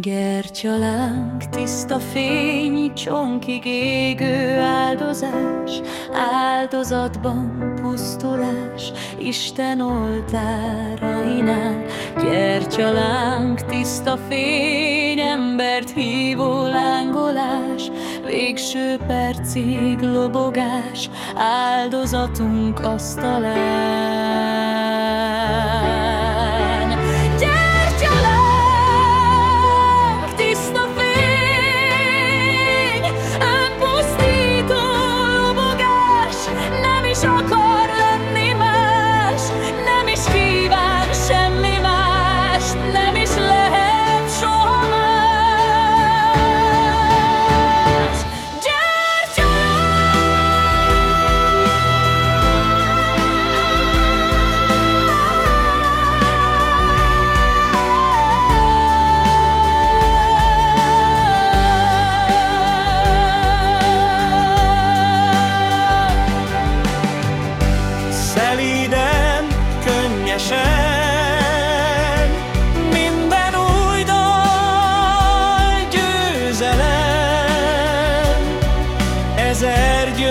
Gertyalánk, tiszta fény, csonkig égő áldozás, Áldozatban pusztulás, Isten oltárainál. Gertyalánk, tiszta fény, embert hívó lángolás, Végső percig lobogás, áldozatunk asztalán.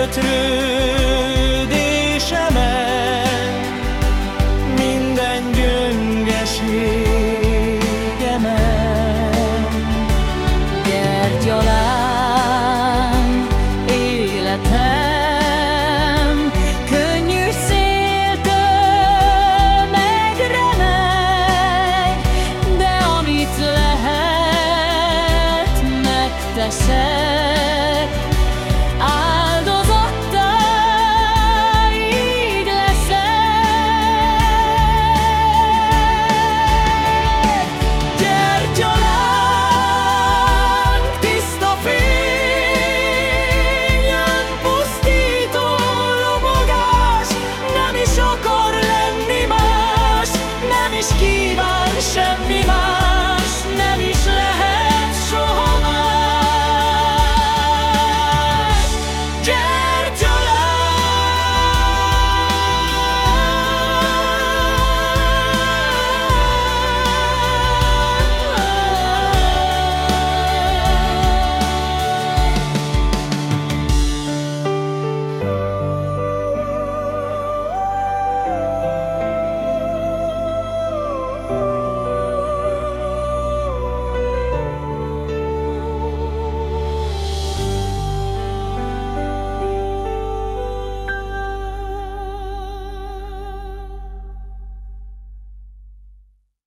Ezer gyötrődésemen, minden gyöngeségemen. Gyertyalám, életem, könnyű széltől megremeg, de amit lehet, megteszem.